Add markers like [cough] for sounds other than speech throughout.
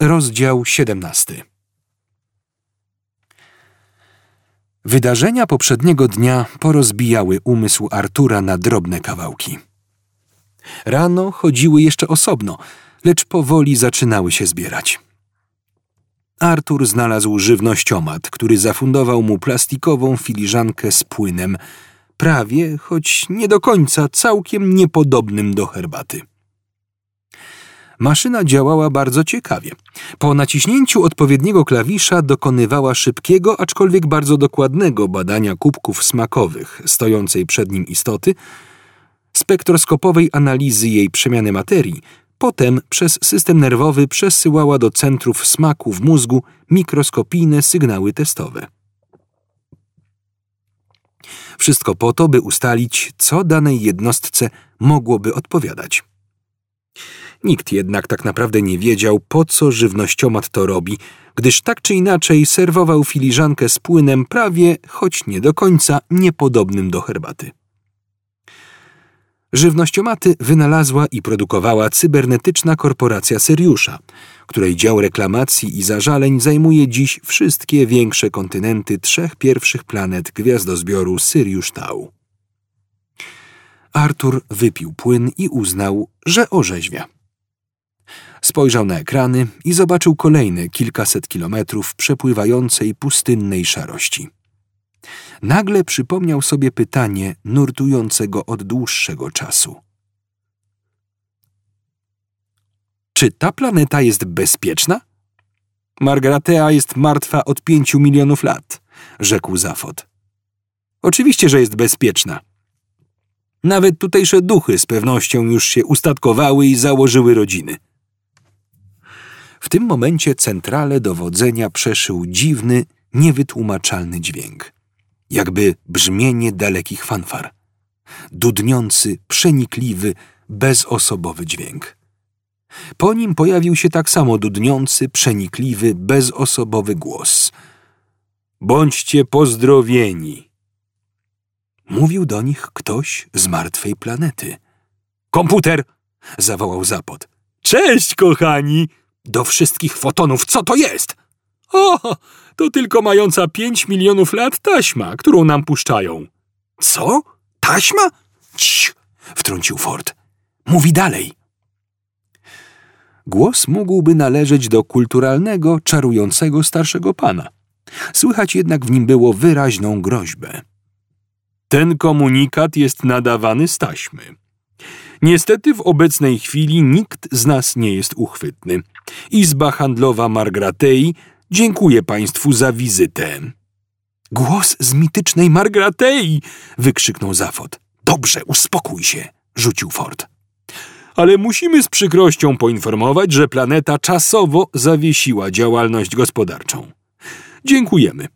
Rozdział 17 Wydarzenia poprzedniego dnia porozbijały umysł Artura na drobne kawałki. Rano chodziły jeszcze osobno, lecz powoli zaczynały się zbierać. Artur znalazł żywnościomat, który zafundował mu plastikową filiżankę z płynem, prawie, choć nie do końca, całkiem niepodobnym do herbaty. Maszyna działała bardzo ciekawie. Po naciśnięciu odpowiedniego klawisza dokonywała szybkiego, aczkolwiek bardzo dokładnego badania kubków smakowych stojącej przed nim istoty, spektroskopowej analizy jej przemiany materii, potem przez system nerwowy przesyłała do centrów smaku w mózgu mikroskopijne sygnały testowe. Wszystko po to, by ustalić, co danej jednostce mogłoby odpowiadać. Nikt jednak tak naprawdę nie wiedział, po co żywnościomat to robi, gdyż tak czy inaczej serwował filiżankę z płynem prawie, choć nie do końca, niepodobnym do herbaty. Żywnościomaty wynalazła i produkowała cybernetyczna korporacja Seriusza, której dział reklamacji i zażaleń zajmuje dziś wszystkie większe kontynenty trzech pierwszych planet gwiazdozbioru Sirius Tau. Artur wypił płyn i uznał, że orzeźwia. Spojrzał na ekrany i zobaczył kolejne kilkaset kilometrów przepływającej pustynnej szarości. Nagle przypomniał sobie pytanie nurtującego od dłuższego czasu. Czy ta planeta jest bezpieczna? Margratea jest martwa od pięciu milionów lat, rzekł Zafod. Oczywiście, że jest bezpieczna. Nawet tutejsze duchy z pewnością już się ustatkowały i założyły rodziny. W tym momencie centrale dowodzenia przeszył dziwny, niewytłumaczalny dźwięk. Jakby brzmienie dalekich fanfar. Dudniący, przenikliwy, bezosobowy dźwięk. Po nim pojawił się tak samo dudniący, przenikliwy, bezosobowy głos. Bądźcie pozdrowieni. Mówił do nich ktoś z martwej planety. Komputer! zawołał Zapot. Cześć, kochani! Do wszystkich fotonów, co to jest? O, to tylko mająca pięć milionów lat taśma, którą nam puszczają. Co? Taśma? Cii, wtrącił Ford. Mówi dalej. Głos mógłby należeć do kulturalnego, czarującego starszego pana. Słychać jednak w nim było wyraźną groźbę. Ten komunikat jest nadawany z taśmy. Niestety w obecnej chwili nikt z nas nie jest uchwytny. Izba Handlowa Margratei dziękuję Państwu za wizytę. Głos z mitycznej Margratei! wykrzyknął Zafot. Dobrze, uspokój się, rzucił Ford. Ale musimy z przykrością poinformować, że planeta czasowo zawiesiła działalność gospodarczą. Dziękujemy.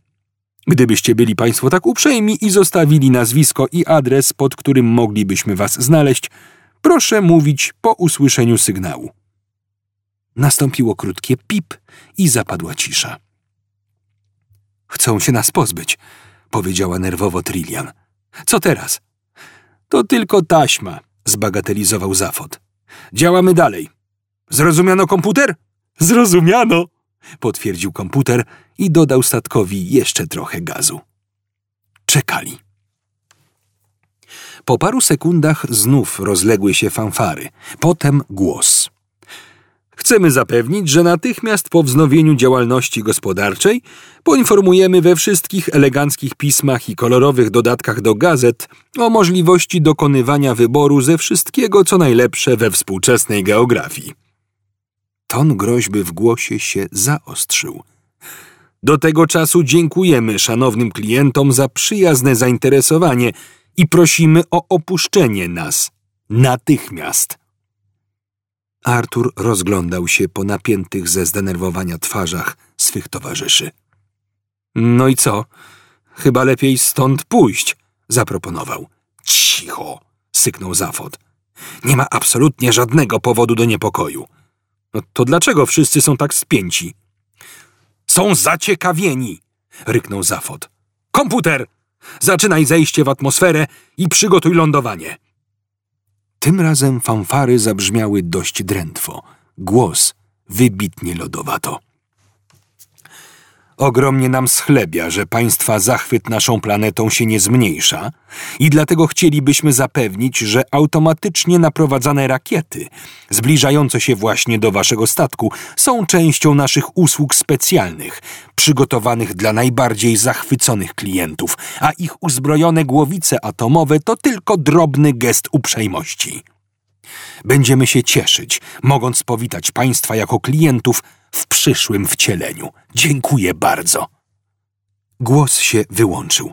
Gdybyście byli Państwo tak uprzejmi i zostawili nazwisko i adres, pod którym moglibyśmy Was znaleźć, proszę mówić po usłyszeniu sygnału. Nastąpiło krótkie pip i zapadła cisza. Chcą się nas pozbyć, powiedziała nerwowo Trillian. Co teraz? To tylko taśma, zbagatelizował Zafot. Działamy dalej. Zrozumiano komputer? Zrozumiano, potwierdził komputer i dodał statkowi jeszcze trochę gazu. Czekali. Po paru sekundach znów rozległy się fanfary, potem głos. Chcemy zapewnić, że natychmiast po wznowieniu działalności gospodarczej poinformujemy we wszystkich eleganckich pismach i kolorowych dodatkach do gazet o możliwości dokonywania wyboru ze wszystkiego, co najlepsze we współczesnej geografii. Ton groźby w głosie się zaostrzył. Do tego czasu dziękujemy szanownym klientom za przyjazne zainteresowanie i prosimy o opuszczenie nas natychmiast. Artur rozglądał się po napiętych ze zdenerwowania twarzach swych towarzyszy. No i co? Chyba lepiej stąd pójść, zaproponował. Cicho, syknął Zafod. Nie ma absolutnie żadnego powodu do niepokoju. No to dlaczego wszyscy są tak spięci? Są zaciekawieni, ryknął Zafod. Komputer! Zaczynaj zejście w atmosferę i przygotuj lądowanie. Tym razem fanfary zabrzmiały dość drętwo. Głos wybitnie lodowato. Ogromnie nam schlebia, że państwa zachwyt naszą planetą się nie zmniejsza i dlatego chcielibyśmy zapewnić, że automatycznie naprowadzane rakiety, zbliżające się właśnie do waszego statku, są częścią naszych usług specjalnych, przygotowanych dla najbardziej zachwyconych klientów, a ich uzbrojone głowice atomowe to tylko drobny gest uprzejmości. Będziemy się cieszyć, mogąc powitać państwa jako klientów w przyszłym wcieleniu. Dziękuję bardzo. Głos się wyłączył.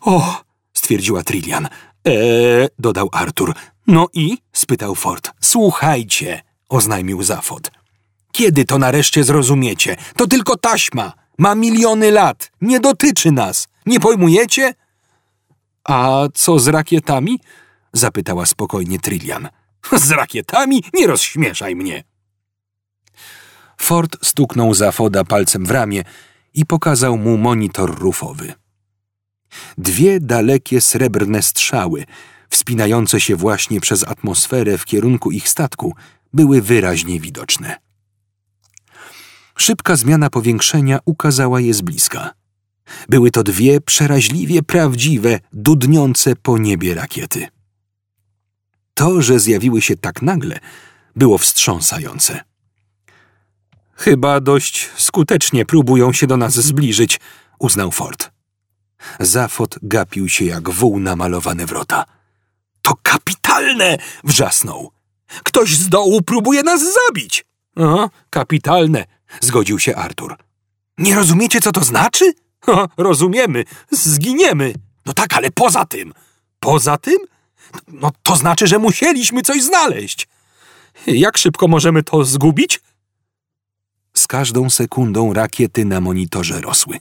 O, stwierdziła Trillian. Eee, dodał Arthur. No i? spytał Ford. Słuchajcie, oznajmił Zafod. Kiedy to nareszcie zrozumiecie? To tylko taśma. Ma miliony lat. Nie dotyczy nas. Nie pojmujecie? A co z rakietami? Zapytała spokojnie Trillian. [laughs] Z rakietami? Nie rozśmieszaj mnie. Ford stuknął Zafoda palcem w ramię i pokazał mu monitor rufowy. Dwie dalekie srebrne strzały, wspinające się właśnie przez atmosferę w kierunku ich statku, były wyraźnie widoczne. Szybka zmiana powiększenia ukazała je z bliska. Były to dwie przeraźliwie prawdziwe, dudniące po niebie rakiety. To, że zjawiły się tak nagle, było wstrząsające. Chyba dość skutecznie próbują się do nas zbliżyć, uznał Ford. Zafot gapił się jak wół namalowany wrota. To kapitalne! wrzasnął. Ktoś z dołu próbuje nas zabić! O, kapitalne, zgodził się Artur. Nie rozumiecie, co to znaczy? [laughs] Rozumiemy, zginiemy. No tak, ale poza tym. Poza tym? No to znaczy, że musieliśmy coś znaleźć. Jak szybko możemy to zgubić? Z każdą sekundą rakiety na monitorze rosły.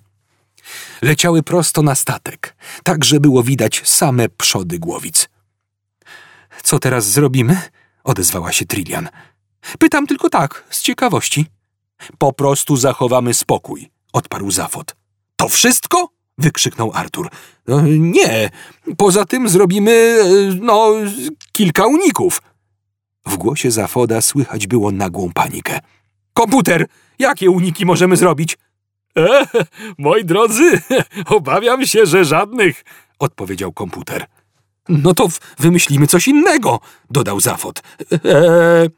Leciały prosto na statek, tak że było widać same przody głowic. Co teraz zrobimy? odezwała się Trillian. Pytam tylko tak, z ciekawości. Po prostu zachowamy spokój, odparł Zafot. To wszystko? Wykrzyknął Artur. No, nie, poza tym zrobimy, no, kilka uników. W głosie Zafoda słychać było nagłą panikę. Komputer, jakie uniki możemy zrobić? E, moi drodzy, [laughs] obawiam się, że żadnych, odpowiedział komputer. No to wymyślimy coś innego, dodał Zafod. E,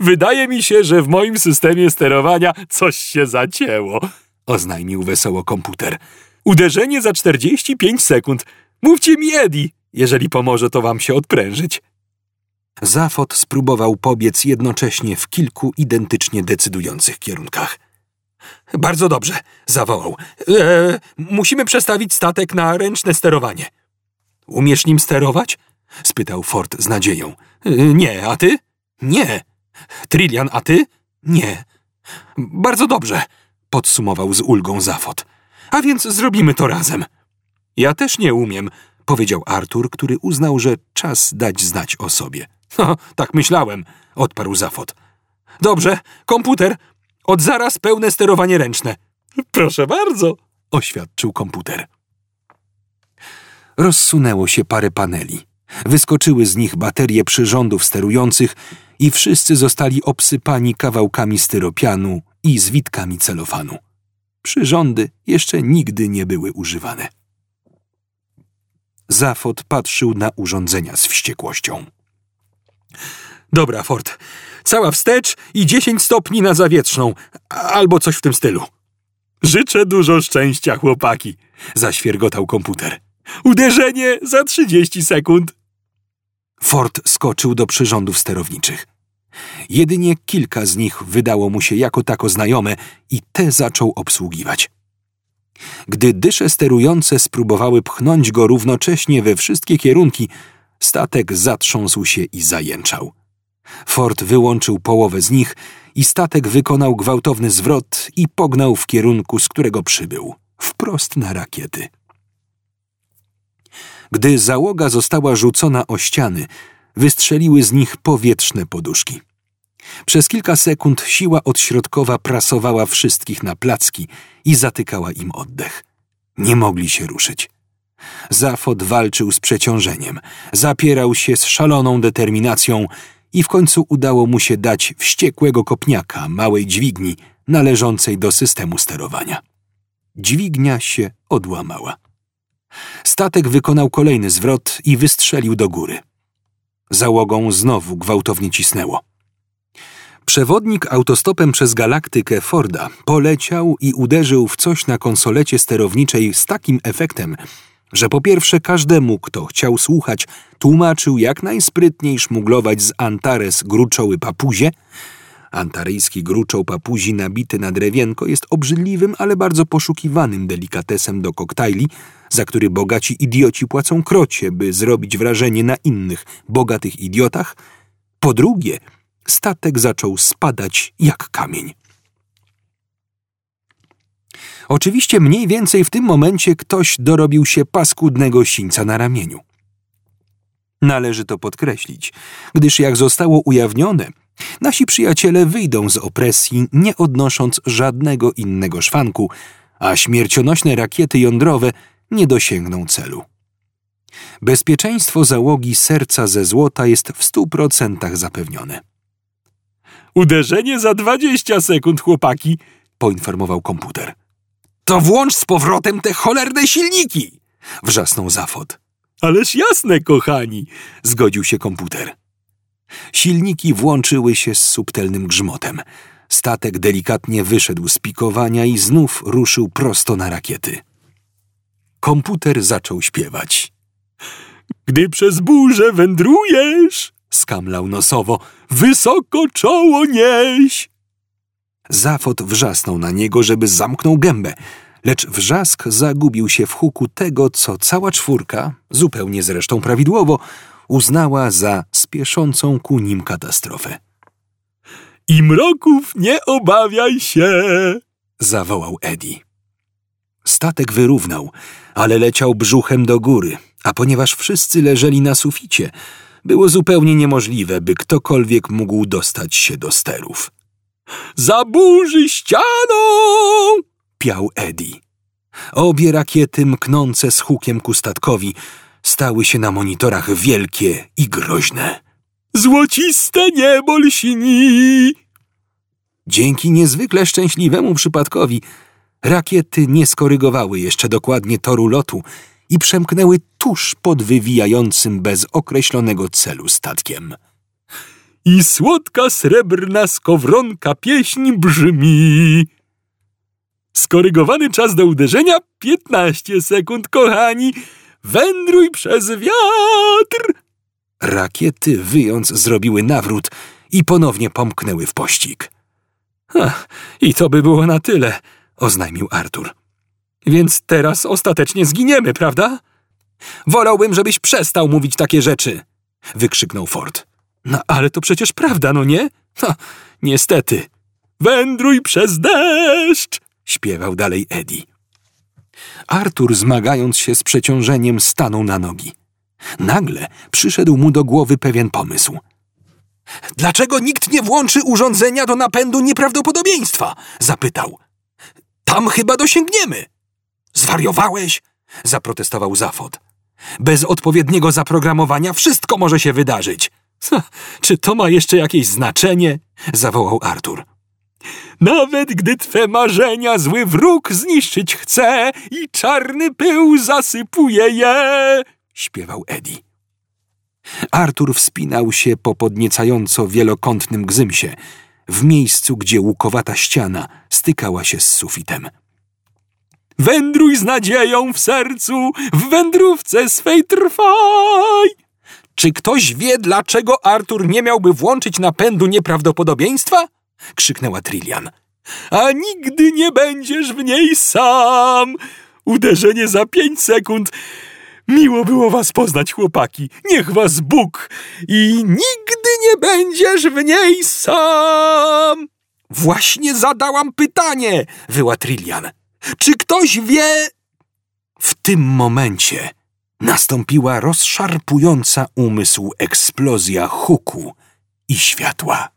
wydaje mi się, że w moim systemie sterowania coś się zacięło, oznajmił wesoło komputer. Uderzenie za 45 sekund. Mówcie mi Eddie, jeżeli pomoże to wam się odprężyć. Zafot spróbował pobiec jednocześnie w kilku identycznie decydujących kierunkach. Bardzo dobrze, zawołał. E, musimy przestawić statek na ręczne sterowanie. Umiesz nim sterować? spytał Ford z nadzieją. E, nie, a ty? Nie. Trillian, a ty? Nie. Bardzo dobrze, podsumował z ulgą Zafot. A więc zrobimy to razem. Ja też nie umiem, powiedział Artur, który uznał, że czas dać znać o sobie. [laughs] Tak myślałem, odparł Zafot. Dobrze, komputer, od zaraz pełne sterowanie ręczne. Proszę bardzo, oświadczył komputer. Rozsunęło się parę paneli. Wyskoczyły z nich baterie przyrządów sterujących i wszyscy zostali obsypani kawałkami styropianu i zwitkami celofanu. Przyrządy jeszcze nigdy nie były używane. Zafot patrzył na urządzenia z wściekłością. Dobra, Ford. Cała wstecz i dziesięć stopni na zawietrzną, albo coś w tym stylu. Życzę dużo szczęścia, chłopaki, zaświergotał komputer. Uderzenie za trzydzieści sekund. Ford skoczył do przyrządów sterowniczych. Jedynie kilka z nich wydało mu się jako tako znajome i te zaczął obsługiwać. Gdy dysze sterujące spróbowały pchnąć go równocześnie we wszystkie kierunki, statek zatrząsł się i zajęczał. Ford wyłączył połowę z nich i statek wykonał gwałtowny zwrot i pognał w kierunku, z którego przybył, wprost na rakiety. Gdy załoga została rzucona o ściany, wystrzeliły z nich powietrzne poduszki. Przez kilka sekund siła odśrodkowa prasowała wszystkich na placki i zatykała im oddech. Nie mogli się ruszyć. Zafod walczył z przeciążeniem, zapierał się z szaloną determinacją i w końcu udało mu się dać wściekłego kopniaka małej dźwigni należącej do systemu sterowania. Dźwignia się odłamała. Statek wykonał kolejny zwrot i wystrzelił do góry. Załogą znowu gwałtownie cisnęło. Przewodnik autostopem przez galaktykę Forda poleciał i uderzył w coś na konsolecie sterowniczej z takim efektem, że po pierwsze każdemu, kto chciał słuchać, tłumaczył jak najsprytniej szmuglować z Antares gruczoły papuzie. Antaryjski gruczoł papuzi nabity na drewienko jest obrzydliwym, ale bardzo poszukiwanym delikatesem do koktajli, za który bogaci idioci płacą krocie, by zrobić wrażenie na innych bogatych idiotach. Po drugie, statek zaczął spadać jak kamień. Oczywiście mniej więcej w tym momencie ktoś dorobił się paskudnego sińca na ramieniu. Należy to podkreślić, gdyż jak zostało ujawnione, nasi przyjaciele wyjdą z opresji, nie odnosząc żadnego innego szwanku, a śmiercionośne rakiety jądrowe nie dosięgną celu. Bezpieczeństwo załogi serca ze złota jest w stu procentach zapewnione. Uderzenie za dwadzieścia sekund, chłopaki, poinformował komputer. To włącz z powrotem te cholerne silniki! wrzasnął Zafod. Ależ jasne, kochani, zgodził się komputer. Silniki włączyły się z subtelnym grzmotem. Statek delikatnie wyszedł z pikowania i znów ruszył prosto na rakiety. Komputer zaczął śpiewać. Gdy przez burzę wędrujesz, skamlał nosowo, wysoko czoło nieś. Zafot wrzasnął na niego, żeby zamknął gębę, lecz wrzask zagubił się w huku tego, co cała czwórka, zupełnie zresztą prawidłowo, uznała za spieszącą ku nim katastrofę. I mroków nie obawiaj się, zawołał Eddie. Statek wyrównał, ale leciał brzuchem do góry, a ponieważ wszyscy leżeli na suficie, było zupełnie niemożliwe, by ktokolwiek mógł dostać się do sterów. Zaburzy ścianą! piał Eddie. Obie rakiety mknące z hukiem ku statkowi stały się na monitorach wielkie i groźne. Złociste niebo lśni! Dzięki niezwykle szczęśliwemu przypadkowi rakiety nie skorygowały jeszcze dokładnie toru lotu i przemknęły tuż pod wywijającym bez określonego celu statkiem. I słodka srebrna skowronka pieśń brzmi. Skorygowany czas do uderzenia 15 sekund, kochani. Wędruj przez wiatr. Rakiety wyjąc zrobiły nawrót i ponownie pomknęły w pościg. Ach, I to by było na tyle, oznajmił Artur. Więc teraz ostatecznie zginiemy, prawda? Wolałbym, żebyś przestał mówić takie rzeczy, wykrzyknął Ford. No ale to przecież prawda, no nie? No, niestety. Wędruj przez deszcz, śpiewał dalej Eddie. Artur, zmagając się z przeciążeniem, stanął na nogi. Nagle przyszedł mu do głowy pewien pomysł. Dlaczego nikt nie włączy urządzenia do napędu nieprawdopodobieństwa? zapytał. Tam chyba dosięgniemy. Zwariowałeś? zaprotestował Zafod. Bez odpowiedniego zaprogramowania wszystko może się wydarzyć. Czy to ma jeszcze jakieś znaczenie? zawołał Artur. Nawet gdy twe marzenia zły wróg zniszczyć chce i czarny pył zasypuje je, śpiewał Eddie. Artur wspinał się po podniecająco wielokątnym gzymsie, w miejscu, gdzie łukowata ściana stykała się z sufitem. Wędruj z nadzieją w sercu, w wędrówce swej trwaj! Czy ktoś wie, dlaczego Artur nie miałby włączyć napędu nieprawdopodobieństwa? krzyknęła Trillian. A nigdy nie będziesz w niej sam! Uderzenie za pięć sekund. Miło było was poznać, chłopaki. Niech was Bóg i nigdy nie będziesz w niej sam! Właśnie zadałam pytanie, wyła Trillian. Czy ktoś wie... W tym momencie nastąpiła rozszarpująca umysł eksplozja huku i światła.